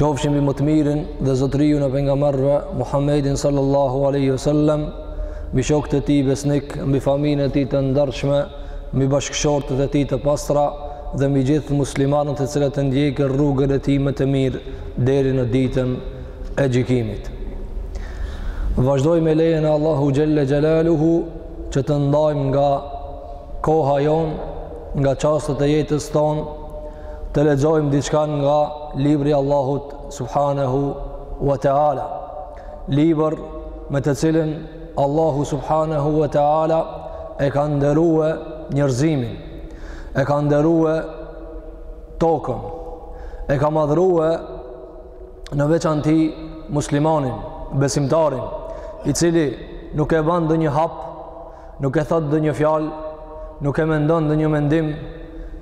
Qofshin mbi më të mirin dhe zotëriun e pejgamberëve Muhammedin sallallahu aleyhi sallem Mbi shokët e tij besnik, mbi familjen e tij të ndershme Mbi bashkëshortet e tij të pastra Dhe mbi gjithë muslimanët të cilët e ndjekin rrugën e tij më të mirë Deri në ditën e gjykimit Vazhdojmë me lejen e Allahu Xhelle Xhelaluhu Që të ndajmë nga koha jonë Nga çastet e jetës tonë të lexojmë diçka nga libri i Allahut subhanahu wa taala. Libër me të cilin Allahu subhanahu wa taala e ka nderue njerëzimin, e ka nderue tokën, e ka madhërue në veçanti muslimanin, besimtarin, i cili nuk e ban ndonjë hap Nuk e thotë ndonjë fjalë, nuk e mendon ndonjë mendim,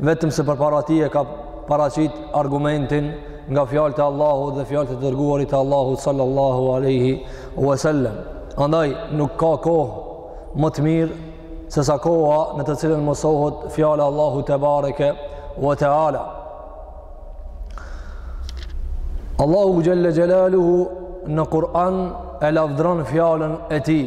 vetëm se përpara tij e ka paraqit argumentin nga fjalët e Allahut dhe fjalët e të dërguarit të Allahut sallallahu aleyhi wasallam. Andaj, nuk ka kohë më të mirë sesa koha në të cilën mësohet fjala e Allahut tebareke wa teala. Allahu xhelle xhelaluhu në Kur'an e lavdron fjalën e tij,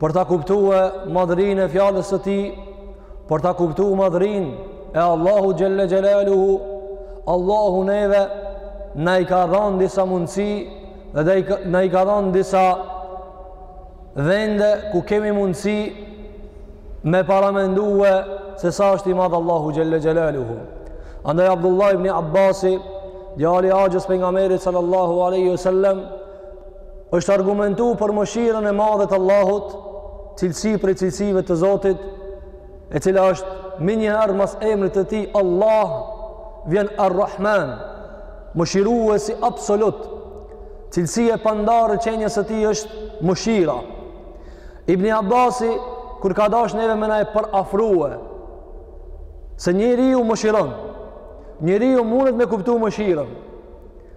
për ta kuptue madhërinë e fjalës së tij, për ta kuptu madhërinë e Allahut Xhelle Xhelaluhu, Allahu neve na i ka dhanë disa mundësi dhe na i ka dhanë disa vende ku kemi mundësi me paramendue se sa është i madh Allahu Xhelle Xhelaluhu. Andaj Abdullah ibn Abbasi, djali i axhës pejgamberit sallallahu aleyhi sallam, është argumentu për mëshirën e madhe të Allahut, cilësi prej cilësive të Zotit, e cila është menjëherë mas emrit të tij, Allah vjen Ar-Rahman, mëshiruesi absolut, cilësi e pandarë e qenies së tij është mëshira. Ibni Abasi, kur ka dash neve me na e përafrue, se njeriu mëshiron, njeriu mundet me kuptu mëshirën,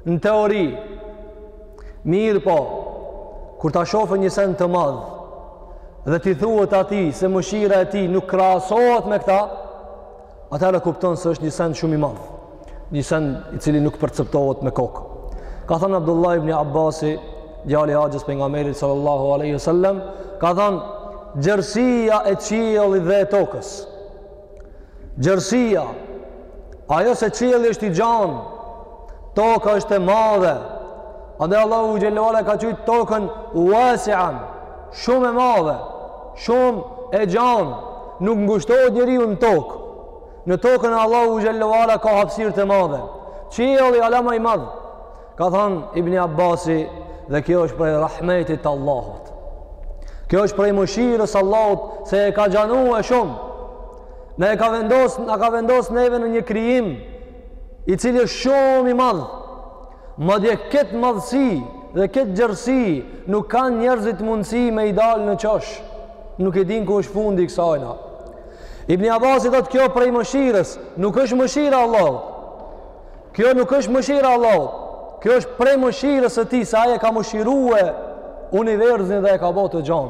Në teori, mirëpo, kur ta shofë një send të madh, dhe t'i thuhet atij se mëshira e tij nuk krahasohet me këta, atëherë kupton se është një send shumë i madh, një send i cili nuk perceptohet me kokë. Ka thanë Abdullah ibn Abbasi, djali i axhës pejgamberit sallallahu aleyhi sallam, ka thanë, gjerësia e qiellit dhe e tokës, Gjërësia, ajo se qielli është i gjanë, toka është e madhe, edhe Allahu xhele ue ala ka qujt tokën uasian, shumë e madhe, shumë e gjanë, nuk ngushtohet njeriu n'tokë. Në tokën Allahu xhele ue ala ka hapsirë të madhe. Qielli alama i madh, Ka thanë Ibn Abbasi dhe kjo është prej rahmetit të Allahut. Kjo është prej mëshirës së Allahut se e ka xhanue shumë. Na e ka vendos, na ka vendos neve në një krijim i cili është shumë i madh. Madje këtë madhësi dhe këtë gjërësi nuk kanë njerëzit mundësi me i dalë në qosh. Nuk e dinë ku është fundi i kësajna. Ibn Abbasi thotë kjo prej mëshirës, nuk është mëshira Allahut. Kjo nuk është mëshira Allahut. Kjo është prej mëshirës së tij se ai e ka mëshirue universin dhe e ka bo të gjan.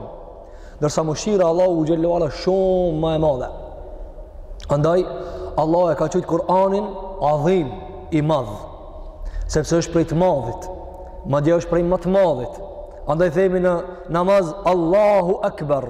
Ndërsa mëshira Allahu xhele ue ala shumë më e madhe. Andaj Allah e ka qujt Kur'anin Adhim i madh. Sepse është prej të madhit. Madje është prej ma të madhit. Andaj themi në namaz Allahu Akbar.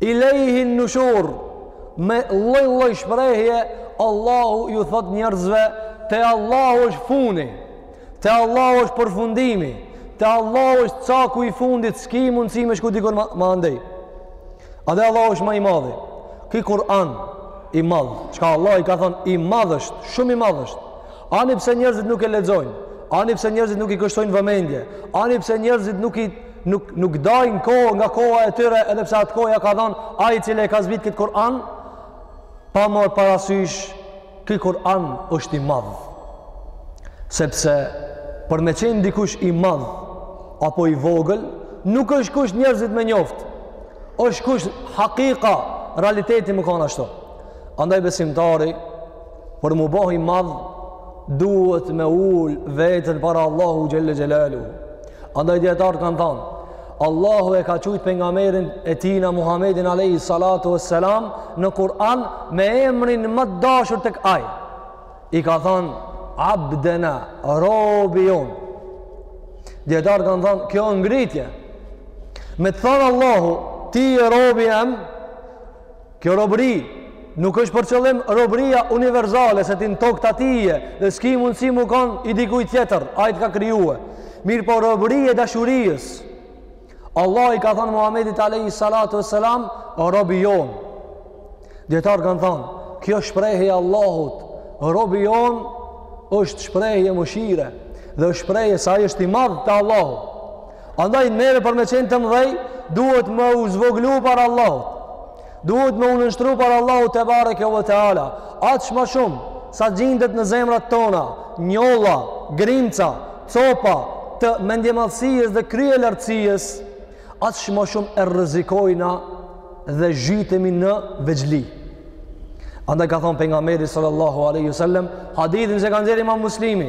ilejhi nushur me lloj lloj shprehje Allahu ju thotë njerëzve te Allahu është funi te Allahu është përfundimi te Allahu është caku i fundit s'ki mundësi me shku dikun ma, ma andej edhe Allahu është ma i madhi ki Kur'an i madh çka Allah i ka thon i madh është shumë i madh është ani pse njerëzit nuk e lexojnë ani pse njerëzit nuk i kushtojnë vëmendje ani pse njerëzit nuk i nuk nuk dajnë kohë nga koha e tyre edhe pse atë kohë ja ka dhon ai i cili e ka zbrit këtë Kur'an pa marr parasysh ky Kur'an është i madh sepse për me qenë dikush i madh apo i vogël nuk është kusht njerëzit me njoft është kusht hakika realiteti me kanë ashtu andaj besimtari për m'u bo i madh, duhet me ul veten para Allahu xhele xhelaluhu. Andaj dijetarët kanë thanë, Allahu e ka qujt pengamerin e tina Muhammedin alejhi salatu ue selam në Kur'an me emrin ma të dashur tek ai. I ka thanë, abdena, robi jonë. Dijetarët kanë thanë, kjo ngritje. Me të thanë Allahu, ti je robi jem, Kjo robëri nuk është për qëllim robëria universale se ti je në tokë t'atij dhe s'ki mundësi me kanë i dikujt tjetër, ai të ka krijue. Mirëpo robëri e dashurisë. Allah i ka thonë Muhammedit alejhi salatu ue selam, robi jonë. Dijetarët kanë thonë, kjo shprehje e Allahut, robi jonë, është shprehje mëshire dhe është shprehje se ai është i madh te Allahu. Andaj neve për me qenë të mdhej, duhet me u zvoglu para Allahut. Duhet me u nënshtru para Allahut tebareke ve teala. Aç ma shumë, sa gjindet në zemrat tona, njolla, grimca, copa, të mendjemadhësisë dhe kryelartësisë, aç ma shumë e rrezikojna dhe zhytemi në vegjëli. Andaj ka thonë pejgamberi sallallahu aleyhi sallem, hadithin që ka nxjerr imam Muslimi,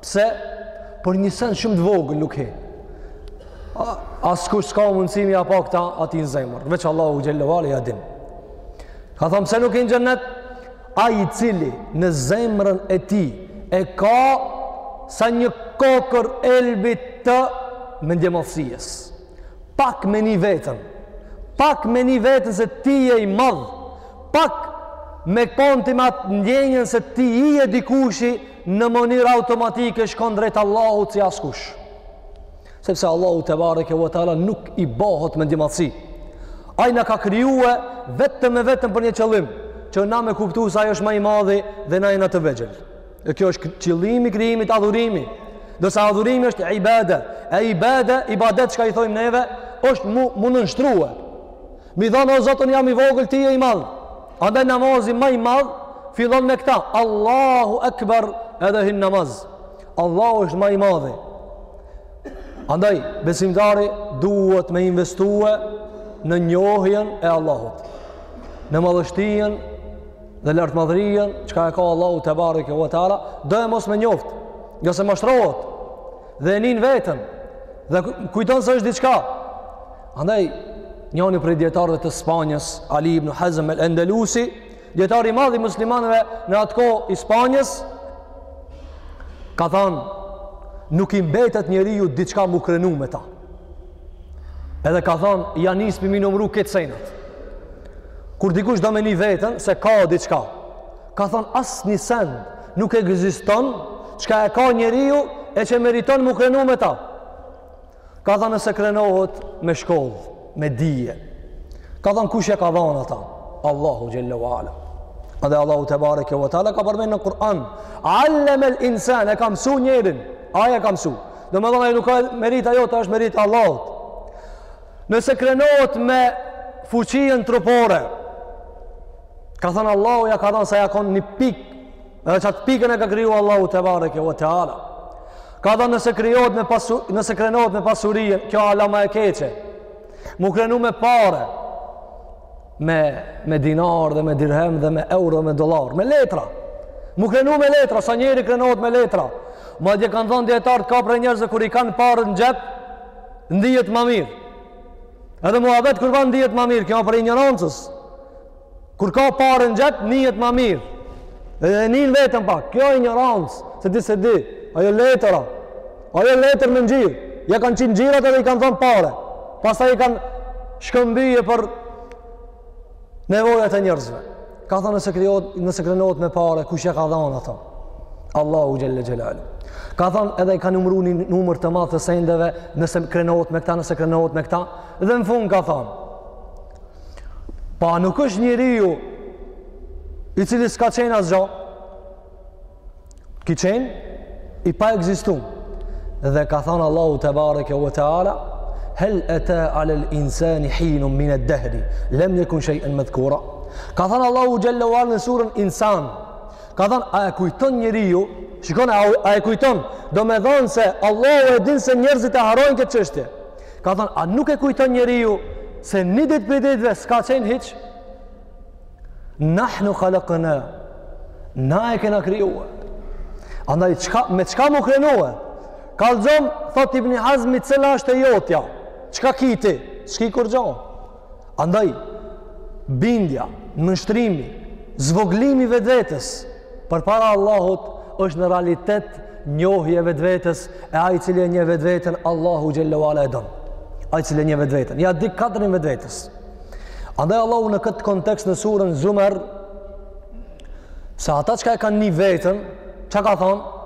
Pse? Për një sen shumë të vogël nuk hin. Askush s'ka mundësi me ia pa këta atij në zemër. Veç Allahu xhelle ve ala ia din. Ka thanë pse nuk hin në xhennet? Ai i cili në zemrën e tij e ka sa një kokërr elbi të mendjemadhësisë. Pak me ni veten. Pak me ni veten se ti je i madh. Pak me kon ti me at ndjenjën se ti je dikushi në mënyrë automatike shkon drejt Allahut si askush. Sepse Allahu tebareke ve teala nuk i bëhet mendjemadhësi. Ai na ka krijuar vetëm e vetëm për një qëllim, që na me kuptu se ai është më i madhi dhe na jena të vegjël. E kjo është qëllimi i krijimit, adhurimi. Ndërsa adhurimi është ibade, e ibade, ibadet çka i thojmë neve, është mu, mu nënshtrue. Me i thanë o Zot unë jam i vogël ti je i madh. Andaj namazi më i madh fillon me këta. Allahu Akbar edhe hin namaz. Allahu është më i madhi. Andaj besimtari duhet me investue në njohjen e Allahut. Në madhështinë dhe lartmadhërinë çka e ka Allahu tebareke ve teala, do e mos me njoft, nga se mashtrohet dhe e nin veten dhe kujton se është diçka Andaj, njani prej dijetarëve të Spanjës, Ali ibn Hazm el Endelusi, dijetar i madh i muslimanëve në atë kohë i Spanjës, ka thanë, nuk i mbetet njeriut diçka mu krenu me ta. Edhe ka thanë, ja nisë për me i numru këto senet. Kur dikush do me ni veten, se ka diçka, ka thanë, asnjë send nuk ekziston, çka e ka njeriu, e që meriton mu krenu me ta. Ka thënë nëse krenohet me shkollë, me dije. Ka thënë kush ia ka dhënë ata? Allahu xhelle ve ala. Edhe Allahu tebareke ve teala ka përmend në Kur'an, "Allama al-insan", e ka mësuar njerin, ai e ka mësuar. Domethënë ajo nuk a merita jote, është merita e Allahut. Nëse krenohet me fuqinë trupore, ka thënë Allahu ia ka dhënë sa ia kon një pikë Edhe qat pikën e ka kriju Allahu tebareke ve teala. Ka thënë nëse krijohet me pasu, nëse krenohet me pasurinë, kjo hala ma e keqe. Mu krenu me pare, me me dinar dhe me dirhem dhe me euro me dollar, me letra. Mu krenu me letra, sa njeri krenohet me letra. Madje kanë thënë dijetarët ka prej njerëzve kur i kanë pare në xhep, ndihet ma mirë. Edhe muhabet kur ban ndihet ma mirë, kjo prej injorancës. Kur ka pare në xhep, nihet më mirë. Dhe nin veten pak. Kjo është injorancë, se ti se di. Ajo letra. Ajo letër me ngjyrë. Ja kanë qenë ngjyrat edhe i kanë thënë pare. Pastaj i kanë shkëmbye për nevojat e njerëzve. Ka thënë nëse krijohet, nëse krenohet me pare, kush ja ka dhënë ato? Allahu xhelle xhelalu. Ka thënë edhe i ka numru një numër të madh të sendeve, nëse krenohet me këta, nëse krenohet me këta, dhe në fund ka thënë Pa nuk është njeriu i cili s'ka qenë asgjo. Ki qenë i paekzistu. Dhe ka thonë Allahu tebareke ve teala, hel eta alel insani hinun mined dehri, lem jekun shejen medhkura. Ka thonë Allahu xhelle ve ala në surën insan. Ka thonë, a e kujton njeriu? Shikon, a, a e kujton? Domethonë se Allahu e din se njerëzit e harrojnë këtë çështje. Ka thënë, a nuk e kujton njeriu se një ditë prej ditëve s'ka qenë hiç? Nahnu khalaqna. Na e kena krijuar. Andaj çka me çka mu krenua? Kallxom thot Ibn Hazmi cila është e jotja? Çka ki ti? S'ki kurgjo. Andaj, bindja, nënshtrimi, zvoglimi i vetvetes, përpara Allahut është në realitet njohje e vetvetes, e ai i cili e njeh vetveten, Allahu xhelle ve ala e don. Ai i cili e njeh vetveten, ja di kadrin vetvetes. Andaj, Allahu në këtë kontekst në surën Zumer, se ata çka e kanë ni veten, çka ka thonë?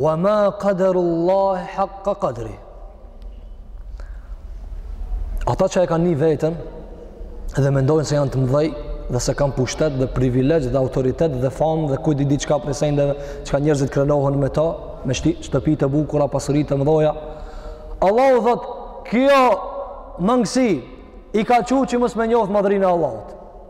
Wa ma qadarullah haqqa qadri. Ata që e kanë ni veten dhe mendojnë se janë të mëdhej dhe se kanë pushtet dhe privilegj dhe autoritet dhe famë dhe ku ta di çka prej sendeve çka njerëzit krenohen me ta me shti, shtëpi të bukura, pasuri të mëdhoja Allahu thot kjo mangësi i ka çu që mos me njoft madhërinë e Allahut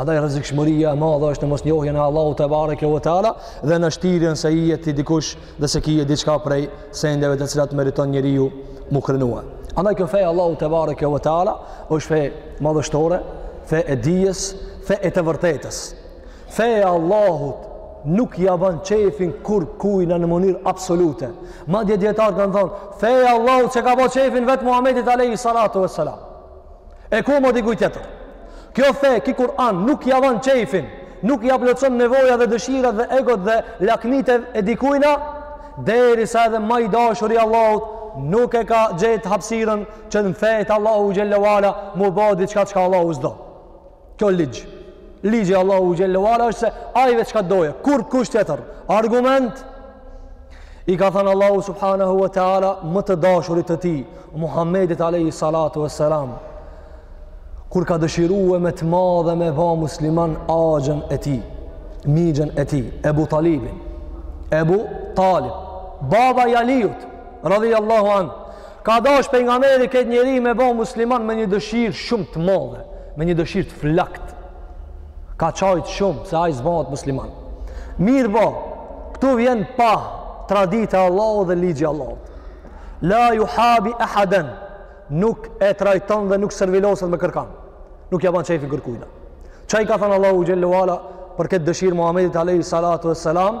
Andaj rrezikshmëria e madhe është në mosnjohjen e Allahut tebareke ve teala dhe në shtirjen se je ti dikush dhe se kie diçka prej sendeve të cilat meriton njeriu mu krenua. Andaj kjo fe e Allahut tebareke ve teala është fe madhështore, fe e dijes, fe e të vërtetës. Fe e Allahut nuk ja bën qefin kurkujt në mënyrë absolute. Madje dijetarët kanë thënë, fe e Allahut s'ja ka ba qefin vetë Muhamedit alejhi salatu vesselam. E ku ma dikuj tjetër? Kjo fe, ki Kur'an, nuk ja ban qejfin, nuk ja plotëson nevoja dhe dëshirat dhe egot dhe lakmitë e dikujna, derisa edhe ma i dashuri i Allahut, nuk e ka gjetë hapsiren që në fe t'Allahut xhelle ve ala m'u ba diçka çka Allahu s'do. Kjo ligj. Ligji i Allahut xhelle ve ala është se ai ban çka të dojë, kurkush tjetër. Argument i ka thanë Allahu subhanahu wa taala më të dashurit të tij, Muhammedit alayhi salatu wassalam. Kur ka dëshirue me të madhe me ba musliman axhën e tij, mixhën e tij, Ebu Talibin. Ebu Talib, baba i Aliut, radhiyallahu anhu. Ka dashtë pejgamberi këtë njeri me bo musliman me një dëshirë shumë të madhe, me një dëshirë të flaktë. Ka qajtë shumë se ai s'bahet musliman. Mirëpo, këtu vjen prap tradita e Allahut dhe ligji i Allahut. La ju habi ehaden, nuk e trajton dhe nuk serviloset me kërkan. Nuk ja ban qejfin kërkujna. Ça i ka thanë Allahu xhelle ve ala për këtë dëshirë Muhammedit alejhi salatu ve selam?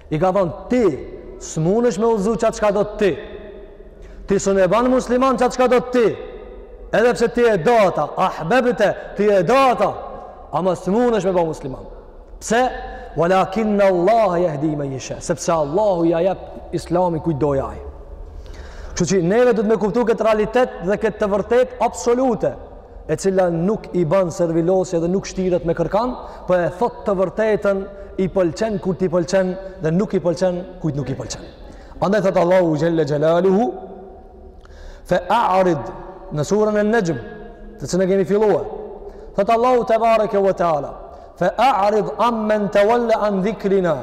I ka thanë, ti, s'munësh me udhzu qatë çka do ti. Ti s'un e ban musliman qatë çka do ti. Edhe pse ti e do ata, ahbebte, ti e do ata, ama s'munësh me ba musliman. Pse? Walakinne Allahe jahdi men jesha, sepse Allahu ja jep islamin kujt do ai. Kështu që neve duhet me kuptu këtë realitet dhe këtë të vërtetë absolute, e cila nuk i ban servilosje dhe nuk shtiret me kërkan, po e thotë të vërtetën, i pëlqen kujt i pëlqen dhe nuk i pëlqen kujt nuk i pëlqen. Andaj tha Allahu xhelle xhelaluhu fa a'rid në surën An-Najm, të cilën kemi fillue. Tha Allahu tebareke ve teala fa a'rid amman tawalla an dhikrina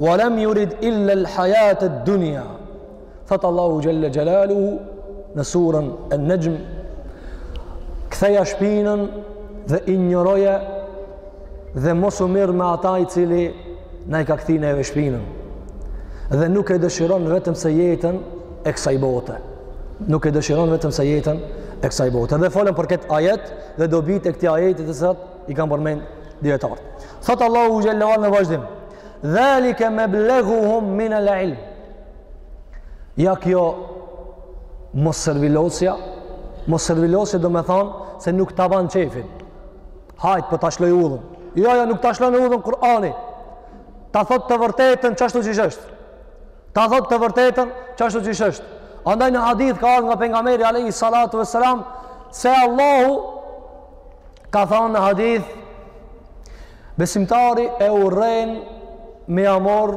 wa lam yurid illa al-hayat ad-dunya. Tha Allahu xhelle xhelaluhu në surën An-Najm Ktheja shpinën dhe injoroje dhe mos u merr me ata i cili na i ka kthy neve shpinën dhe nuk e dëshiron vetëm se jetën e kësaj bote nuk e dëshiron vetëm se jetën e kësaj bote dhe folëm për këtë ajet dhe dobitë e këtij ajeti të cilat i kanë përmend dijetarët. Tha Allahu xhelle ve ala në vazhdim, dhalike mebleguhum minel ilm, Ja kjo mos servilosja, mos servilosje domethanë se nuk ta ban qejfin. Hajt, po ta shloj udhën. Jo, jo, nuk ta shlon udhën Kur'ani. Ta thotë të vërtetën qashtu qysh është. Ta thotë të vërtetën qashtu qysh është. Andaj në hadith ka ardhë nga pejgamberi alejhi salatu ve selam se Allahu ka thanë në hadith Besimtari e urren me ja marr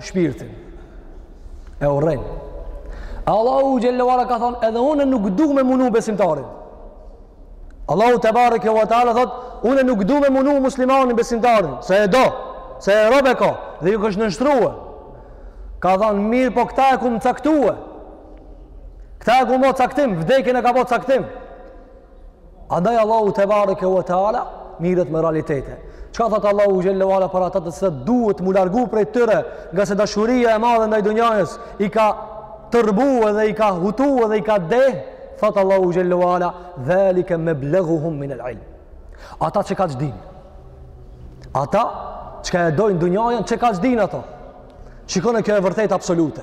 shpirtin. E urren. Allahu xhelle ve ala ka thon edhe unë nuk dua me munu besimtarin. Allahu tebareke ve teala thot unë nuk dua me munu muslimanin besimtarin, se e do, se rob e ka dhe ju ka nënshtrua. Ka thon mirëpo këta e kum caktue. Këta e kum bo caktim, vdekjen e ka bo caktim. Andaj Allahu tebareke ve teala mirret me realitete. Çka thot Allahu xhelle ve ala për ata se duhet mu largu prej tyre, ngase dashuria e madhe ndaj dunjasë i ka tërbu edhe i ka hutu edhe i ka deh, thot Allahu xhelle ve ala dhalike mebleguhum minel-ilm. Ata qekaq din. Ata çka e dojnë dunjanë, qekaq din ata. Shikoni kjo e vërtet absolute.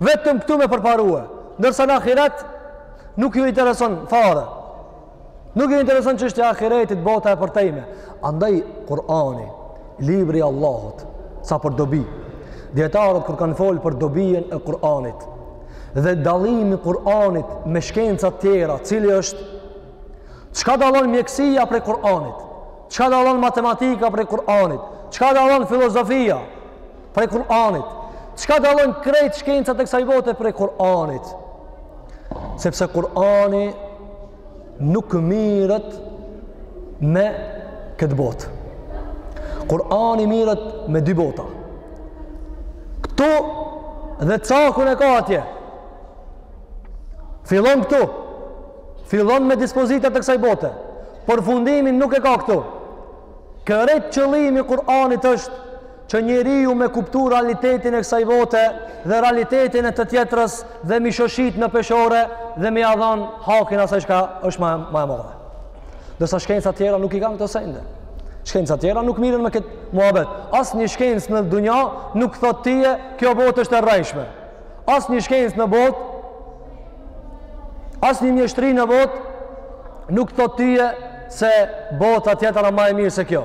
Vetëm këtu me përparue. Ndërsa në ahiret, nuk ju intereson fare. Nuk ju intereson çështja e ahiretit, bota e përtejme. Andaj, Kur'ani, libri i Allahut, sa për dobi. Dijetarët kur kanë folë për dobinë e Kur'anit dhe dallimi i Kur'anit me shkencat tjera, cili është çka dallon mjekësia prej Kur'anit, çka dallon matematika prej Kur'anit, çka dallon filozofia, prej Kur'anit. Çka dallon krejt shkencat e kësaj bote prej Kur'anit? Sepse Kur'ani nuk mirret me këtë botë. Kur'ani mirret me dy bota. Këtu dhe cakun e ka atje. Fillon këtu. Fillon me dispozitat e kësaj bote. Përfundimin nuk e ka këtu. Krejt qëllimi i Kur'anit është që njeriu me kuptu realitetin e kësaj bote dhe realitetin e të tjetrës dhe m'i shoshit në peshore dhe me ja dhon hakin asaj çka është ma, ma e madhe. Ndërsa shkencat tjera nuk i kan këto sende. Shkencat tjera nuk mirren me këtë muhabet. Asnjë shkencë në dunja nuk thot tyje kjo botë është e rrejshme. Asnjë shkencë në botë, asnjë mjeshtri në botë nuk thot tyje se bota tjetër a ma e mirë se kjo.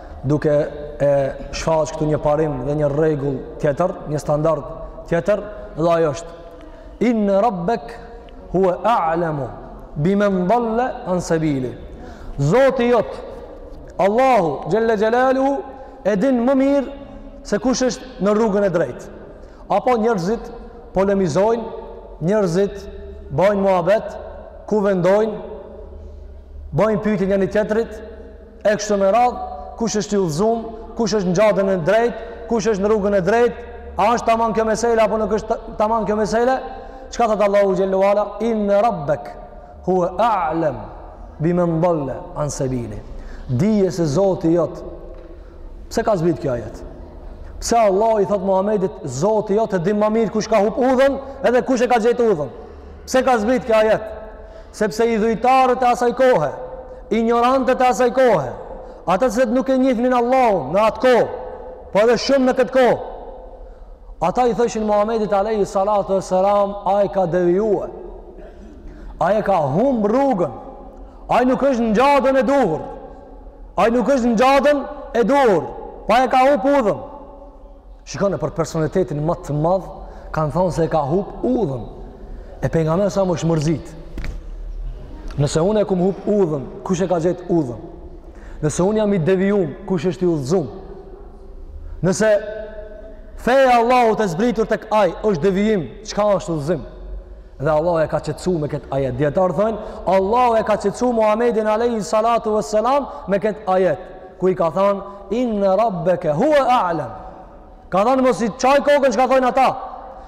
duke e shfaqë këtu një parim dhe një rregull tjetër, një standard tjetër, dhe ajo është inna rabbeka huwa a'lamu biman dalla an sabili. Zoti jot Allahu xhelle xhelaluhu e din më mirë se kush është në rrugën e drejtë. Apo njerëzit polemizojnë, njerëzit bajnë muhabet, kuvendojnë, bajnë pyetje njëri-tjetrit, E kështu me radhë, kush është i udhzum, kush është në xhaden e drejtë, kush është në rrugën e drejtë, a është tamam kjo mesele apo nuk është tamam kjo mesele? Çka thot Allahu xhelle ve ala? Inne rabbeke huwa a'lam biman dalla an sabili. Dije se Zoti jot. Pse ka zbrit kjo ajet? Pse Allahu i thot Muhamedit Zoti jot e din ma mirë kush ka hup udhën edhe kush e ka gjetë udhën? Pse ka zbrit kjo ajet? Sepse idhujtarët e asaj kohe, injorantët e asaj kohe, ata që nuk e njihnin Allahun në atë kohë, po edhe shumë në këtë kohë, ata i thoshin Muhammedit alejhi salatu ve selam, ai ka devijue, ai e ka humb rrugën, ai nuk është në xhaden e duhur, ai nuk është në xhaden e duhur, po ai e ka hup udhën, Shikone për personalitetin ma të madh, kanë thonë se e ka hup udhën. E pejgamberi s.a.s. është mërzit. Nëse unë e kam hup udhën, kush e ka gjetë udhën? Nëse unë jam i devijum, kush është i udhëzum? Nëse feja e Allahut e zbritur tek ai, është devijim, çka është udhëzim? Dhe Allahu e ka qetësu me këtë ajet. Dijetarët thojnë, Allahu e ka qetësu Muhammedin alejhi salatu ve selam me këtë ajet. kur i ka than inna rabbaka huwa a'lam ka than mos e çaj kokën çka thonë ata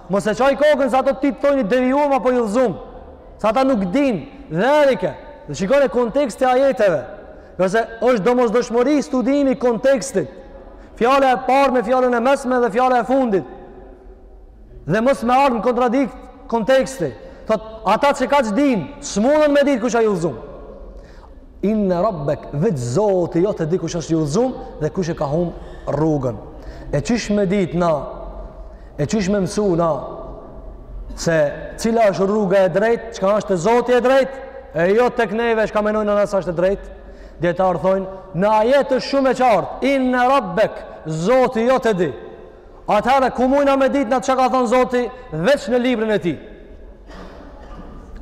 mos e çaj kokën se ata ty të thonë i devijum apo i udhzum se ata nuk din dherike dhe shikone kontekstin e ajeteve pse është domosdoshmëri studimi i kontekstit fjala e parë me fjalën e mesme dhe fjala e fundit Dhe mos me ardhë në kontradikt konteksti. Thot, ata që kaq din, s'munden me ditë kush a i udhzum. Inne rabbek, veç Zoti jot e di kush është i udhzum dhe kush e ka hum rrugën. E qysh me ditë na, e qysh me mësu na, se cila është rruga e drejt, çka është te Zoti e drejt, e jo tek neve, çka menojmë na se është e drejt, dijetarët thojnë, në ajet është shumë e qartë, inne rabbek, Zoti jot e di, Atëherë, ku mujna me ditë na çka ka thonë Zoti, veç në librin e tij.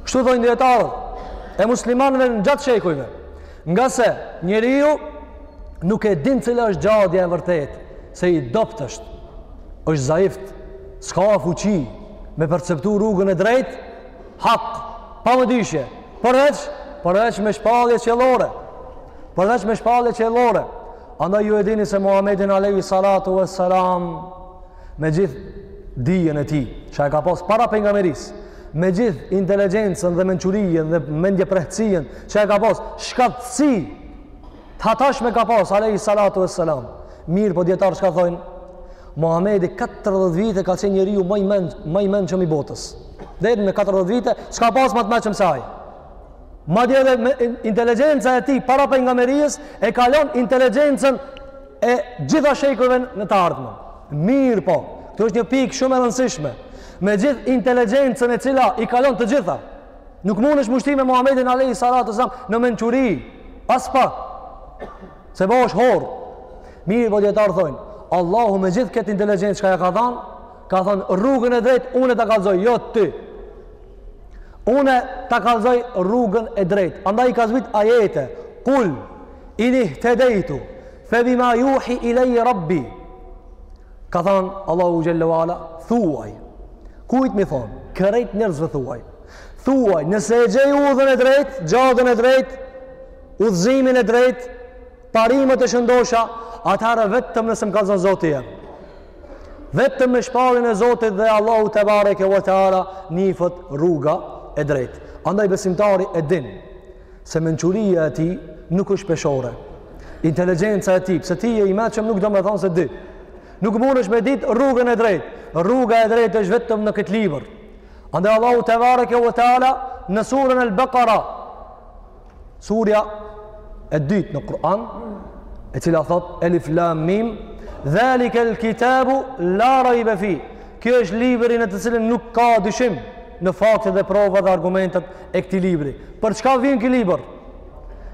Kështu thojnë dijetarët e muslimanëve gjatë shekujve. Ngase njeriu nuk e din cila është xhadja e vërtet, se i dobt është, është zaif, s'ka fuqi, me perceptu rrugën e drejt, hak, pa mëdyshje, përveç, përveç me shpallje qiellore, përveç me shpallje qiellore. Andaj ju e dini se Muhammedin alayhi salatu wassalam me gjithë dijen e tij, që e ka pas para pejgamberisë, me gjithë inteligjencën dhe mençurinë dhe mendjemprehtësinë që e ka pas, shkathtësi të hatashme ka pas alayhi salatu wassalam. Mirëpo dijetarët çka thojnë? Muhamedi 40 vite ka qenë njeriu ma i menç, ma i mençëm i botës. Deri në 40 vite, s'ka pas ma të mençëm se ai? Madje edhe inteligjenca e tij para pejgamberisë e kalon inteligjencën e gjitha shekujve në të ardhmen. Mirëpo, kjo është një pikë shumë e rëndësishme. Me gjithë inteligjencën e cila i kalon të gjitha. Nuk mundesh ta mujsh ti me Muhammedin alejhi salatu selam në mençuri. Aspak. Se bohesh horr. Mirëpo dijetarët thonë, Allahu me gjithë këtë inteligjencë që ja ka dhanë, ka thanë rrugën e drejtë, une ta kallzoj, jo ti. Une ta kallzoj rrugën e drejt. Andaj i ka zbrit ajete. Kul, in ihtedejtu, fe bima juhi ilejje rabbi. Ka thanë, Allahu xhelle ve ala, thuaj. Kujt me i thanë, krejt njerëzve thuaj. Thuaj, nëse e gjej udhën e drejt, xhaden e drejt, udhëzimin e drejt, parimet e shëndosha, atëherë vetëm nëse më kallzon Zoti e. Vetëm me shpalljen e Zotit dhe Allahu tebareke ve teala njifet rruga e drejtë. Andaj besimtari e din se mençuria e tij nuk është peshore. Inteligjenca e tij, pse ti je i mençëm nuk do me thanë se di. Nuk mundesh me ditë rrugën e drejtë. Rruga e drejtë është vetëm në këtë libër. Andaj Allahu tebareke ve teala në surën Al-Baqara Surja e dytë në Kur'an, e cila thot Elif Lam Mim, dhalikel kitabu la raiba fi. Ky është libri në të cilin nuk ka dyshim në fakte dhe prova dhe argumentet e këtij libri. Për çka vjen ky libër?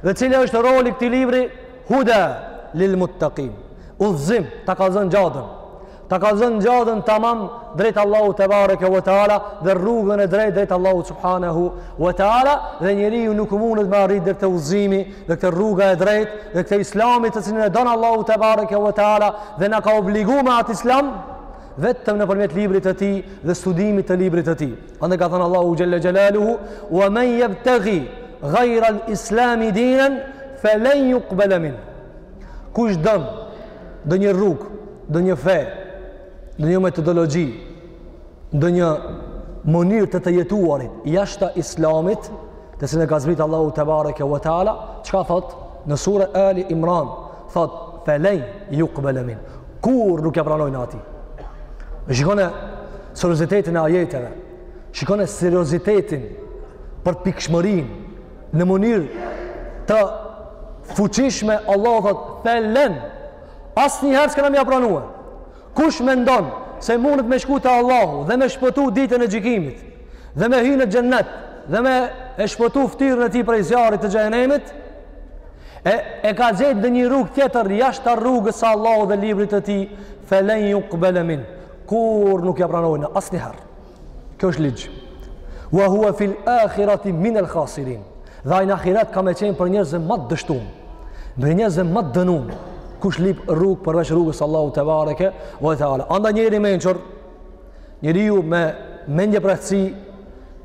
Dhe cili është roli i këtij libri? Huda lil muttaqin. Udhzim, ta kallzon xhaden. Ta kallzon xhaden tamam drejt Allahut tebareke ve teala dhe rrugën e drejtë drejt Allahut subhanehu ve teala dhe njeriu nuk mundet me arrit deri te udhzimi, deri te rruga e drejtë, deri te islami të cilin e don Allahu tebareke ve teala dhe na ka obligu me atë islam vetëm nëpërmjet librit të tij dhe studimit të librit të tij. Andaj ka thënë Allahu xhelle xhelaluhu, ue men jebtegi gajrel islami dinen, felen jukbele minh. Kush don, ndonjë rrugë, ndonjë fe, ndonjë metodologji, ndonjë mënyrë të të jetuarit, jashta islamit, të cilin e ka zbrit Allahu tebareke ve teala, çka thot, në sure Ali Imran, thot, felen jukbele minh, kurrë nuk ia pranojnë atij. Shikone seriozitetin e ajeteve, shikone seriozitetin, përpikshmërinë, në mënyrë të fuqishme Allahu thot felen asnjëherë s'kena me ja pranue kush mendon se mundet me shku te Allahu dhe me shpëtu ditën e gjykimit dhe me hy në xhennet dhe me e shpëtu ftyrën e tij prej zjarrit të xhehenemit e, e ka gjetë ndonjë rrugë tjetër jashta rrugës së Allahut dhe librit të tij felen jukbele minh kurrë nuk ja pranojnë asnjëherë Kjo është ligj. Wa huwa fil akhirati min al khasirin. Dhe ai në ahiret ka me qenë prej njerëzve ma të dështun. Prej njerëzve ma të dënun. Kush lip rrugë përveç rrugës së Allahut tebareke ve teala. Andaj njeri i mençur, njeriu me mendjemprehtësi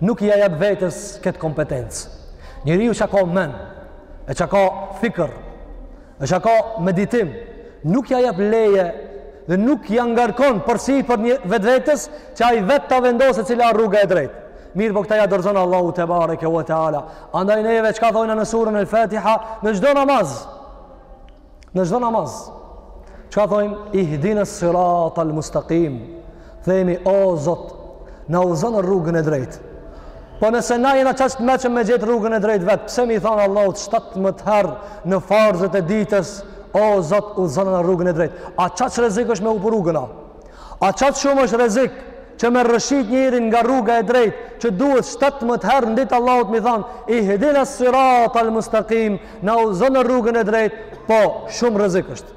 nuk ia jep vetes këtë kompetencë. Njeriu që ka mend, e që ka fikër, E që ka meditim, nuk ja jep leje dhe nuk ja ngarkon përsipër vetvetes që ai vetë ta vendosë se cila rruga e drejtë. Mirëpo këta ja dorëzon Allahut tebareke ve teala. Andaj neve çka thojmë në suren el-Fatiha në çdo namaz. Në çdo namaz. Çka thojmë ihdina sirat al mustakim. Themi, o Zot, na udhëzo në rrugën e drejtë. Po nëse na jena qaq të mençëm me gjet rrugën e drejtë vetë, pse me i thanë Allahut 17 herë në farzët e ditës, o Zot, udhëzona në rrugën e drejtë. A qaq rrezik është me hup rrugën, a? A qaq shumë është rrezik që me rrëshqit njeri nga rruga e drejtë, që duhet 17 herë në ditë Allahut me i thanë, ihdina sirat al mustakim, na udhëzo në rrugën e drejtë, po shumë rrezik është.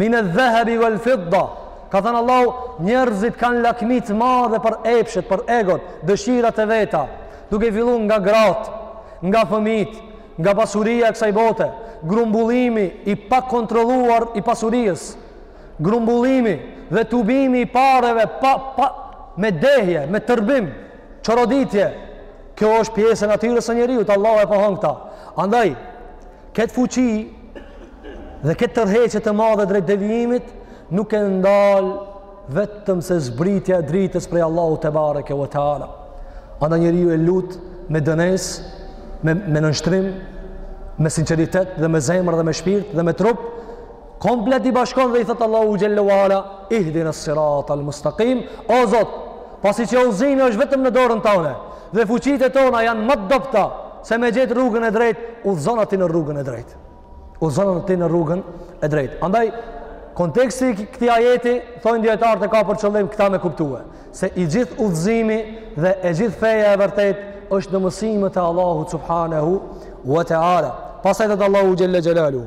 Minedh-dhehebi vel fidda. Ka thënë Allahu, njerëzit kanë lakmi të madhe për epshet, për egot, dëshirat e veta. Duke i fillu nga gratë, nga fëmijtë, nga pasuria e kësaj bote, grumbullimi i pakontrolluar i pasurisë, grumbullimi dhe tubimi i pareve pa, pa, me dehje, me tërbim, çoroditje, kjo është pjesë e natyrës së njeriut, Allahu e pohon këta. Andaj, Këtë fuqi dhe këtë tërheqje të madhe drejt devijimit nuk e ndal vetëm se zbritja e dritës prej Allahu tebareke ve teala. Andaj njeriu e lut me dënesë, me me nënshtrim, me sinqeritet dhe me zemër dhe me shpirt dhe me trup Komplet i bashkon dhe i thotë Allahut xhelle ve ala, ihdin as-sirat al-mustaqim, o Zot, pasi që udhëzimi është vetëm në dorën tane dhe fuqitë tona janë ma të dobta se me gjet rrugën e drejtë, udhëzona ti në rrugën e drejtë. Udhëzona ti në rrugën e drejtë. Andaj konteksti i këtij ajeti thonë dijetarët e ka për qëllim këta me kuptue se i gjithë udhëzimi dhe e gjithë feja e vërtetë është në mësimet e Allahu subhanahu wa taala. Pastaj thotë Allahu xhelle xhelaluhu.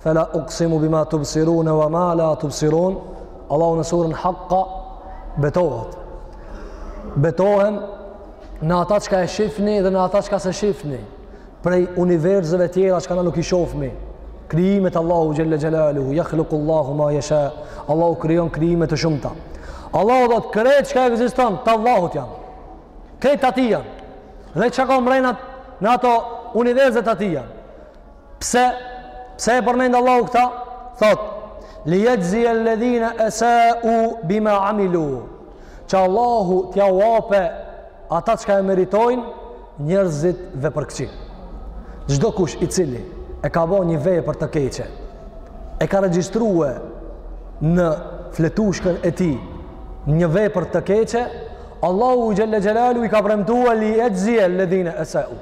Fela uksimu bima tubsirune wa ma la tubsirun, Allahu në suren haqqa betohet. Betohem në ata çka e shifni dhe në ata çka s'e shifni, prej univerzeve tjera çka na nuk i shofmi, krijimet e Allahut xhelle xhelaluhu, jakhluku Allahu ma jeshe, Allahu krijon krijime të shumta. Allahu thotë krejt çka ekziston, të Allahut janë, krejt të atij janë, dhe çka ka mrena në ato univerze të atij janë. Pse? Pse e përmend Allahu këta? Thot, li yajzi alladhina asa'u bima amilu. Që Allahu t'ja uape ata çka e meritojnë njerëzit vepërkëqij. Çdokush i cili e ka bo një vepër të keqe, e ka regjistrue në fletushkën e tij një vepër të keqe, Allahu xhelle xhelaluhu i ka premtue li jexhzie lledhine esau.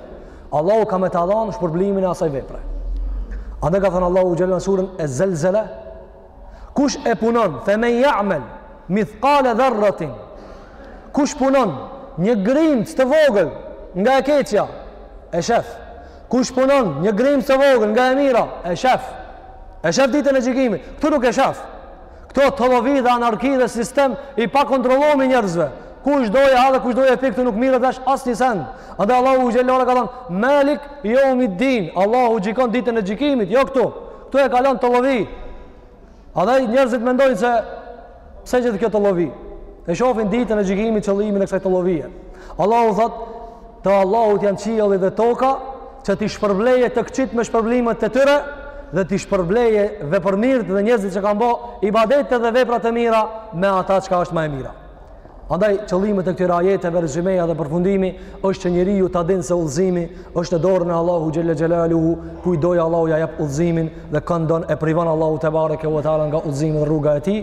Allahu ka me ta dhanë shpërblimin e asaj vepre. Andaj ka thënë Allahu xhelle në surën e zelzele, kush e punon, fe men ja'mel, mithkale dherratin, kush punon një grimc të vogël nga e keqja, e shef, kush punon një grimc të vogël nga e mira, e shef, e shef ditën e gjykimit, këtu nuk e shef, Këtu tollovi dhe anarki dhe sistem i pakontrolluem i njerëzve. Kush do e han dhe kush do e pi, këtu nuk merret vesh asnjë send. Andaj Allahu xhallahu ka thënë Malik yawmiddin. Allahu gjykon ditën e gjykimit, jo këtu. Këtu e kalon tollovi. Andaj njerëzit mendojnë se pse gjithë kjo tollovi. E shohin ditën e gjykimit qëllimin e kësaj tollovie. Allahu thot Të Allahut janë qielli dhe toka, që t'i shpërblejë të këqit me shpërblimet e tyre dhe t'i shpërblejë vepërmirt dhe njerëzit që kanë bo ibadete dhe vepra të mira me ata çka është ma e mira. Andaj qëllimi i këtyre ajeteve rezymeja dhe përfundimi është që njeriu ta dinë se udhëzimi është në dorën e Allahu xhelle xhelaluhu, kujt do Allahu ja jep udhëzimin dhe kand don e privon Allahu tebareke u teala nga udhëzimi dhe rruga e tij.